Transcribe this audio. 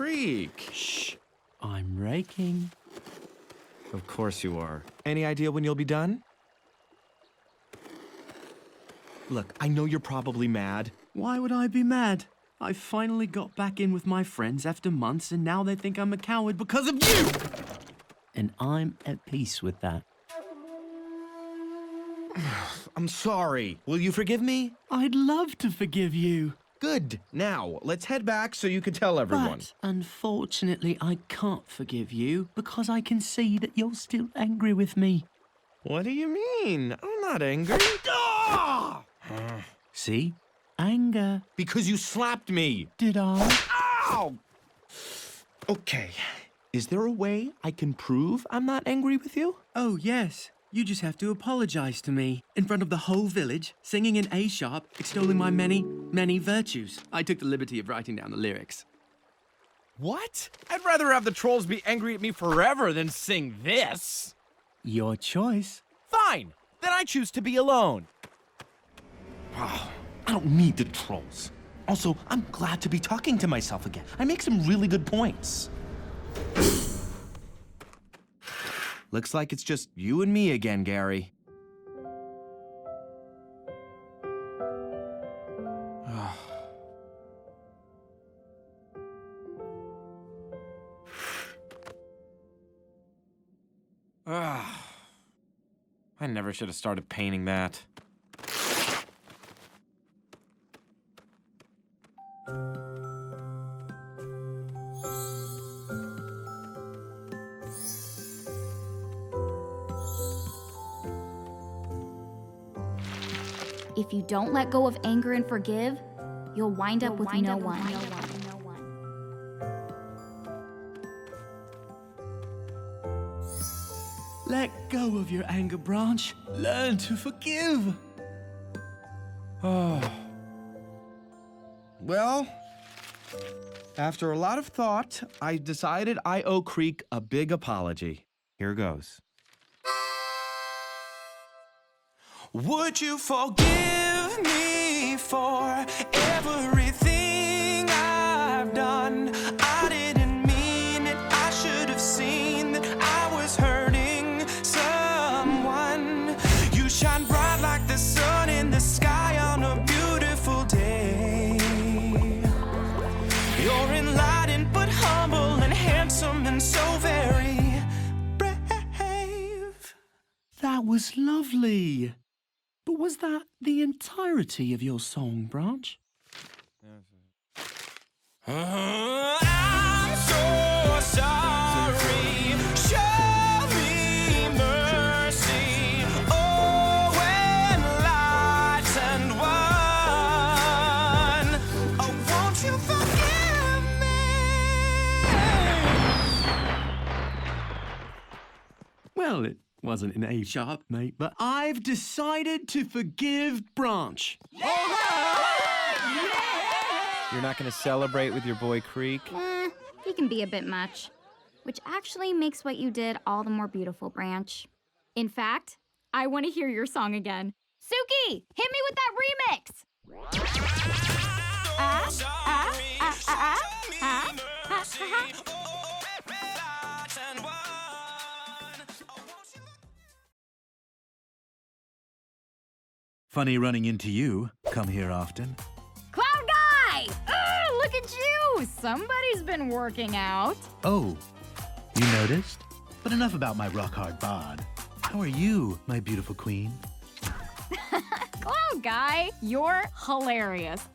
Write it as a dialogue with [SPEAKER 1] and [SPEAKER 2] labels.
[SPEAKER 1] Creek.
[SPEAKER 2] Shh. I'm raking.
[SPEAKER 1] Of course you are. Any idea when you'll be done? Look, I know you're probably mad.
[SPEAKER 2] Why would I be mad? I finally got back in with my friends after months, and now they think I'm a coward because of you! And I'm at peace with that.
[SPEAKER 1] I'm sorry. Will you forgive me?
[SPEAKER 2] I'd love to forgive you.
[SPEAKER 1] Good. Now, let's head back so you can tell everyone.
[SPEAKER 2] But unfortunately, I can't forgive you because I can see that you're still angry with me.
[SPEAKER 1] What do you mean? I'm not angry. Ah!
[SPEAKER 2] See? Anger.
[SPEAKER 1] Because you slapped me.
[SPEAKER 2] Did I?
[SPEAKER 1] Ow! Okay. Is there a way I can prove I'm not angry with you?
[SPEAKER 2] Oh, yes. You just have to apologize to me in front of the whole village, singing in A sharp, extolling my many, many virtues. I took the liberty of writing down the lyrics.
[SPEAKER 3] What? I'd rather have the trolls be angry at me forever than sing this.
[SPEAKER 2] Your choice.
[SPEAKER 3] Fine. Then I choose to be alone.
[SPEAKER 1] Oh, I don't need the trolls. Also, I'm glad to be talking to myself again. I make some really good points. Looks like it's just you and me again, Gary.
[SPEAKER 3] Ah. I never should have started painting that.
[SPEAKER 4] If you don't let go of anger and forgive, you'll wind up with no one.
[SPEAKER 2] Let go of your anger, Branch. Learn to forgive.
[SPEAKER 1] Oh. Well, after a lot of thought, I decided I owe Creek a big apology. Here goes. Would you forgive me for everything I've done? I didn't mean it. I should have seen that I was hurting someone. You shine bright like the sun in the sky on a beautiful day. You're enlightened but humble and handsome and so very brave.
[SPEAKER 2] That was lovely. Was that the entirety of your song, Branch?
[SPEAKER 1] I'm so sorry. Show me mercy. Oh, enlightened one. Oh, won't you forgive me?
[SPEAKER 2] Well, it wasn't in A sharp, mate, but I've decided to forgive Branch.
[SPEAKER 3] You're not gonna celebrate with your boy Creek?
[SPEAKER 4] Eh, he can be a bit much. Which actually makes what you did all the more beautiful, Branch.
[SPEAKER 5] In fact, I want to hear your song again. Suki, hit me with that remix.
[SPEAKER 6] Funny running into you. Come here often.
[SPEAKER 5] Cloud Guy! Ugh, look at you! Somebody's been working out.
[SPEAKER 6] Oh, you noticed? But enough about my rock hard bod. How are you, my beautiful queen?
[SPEAKER 5] Cloud Guy, you're hilarious.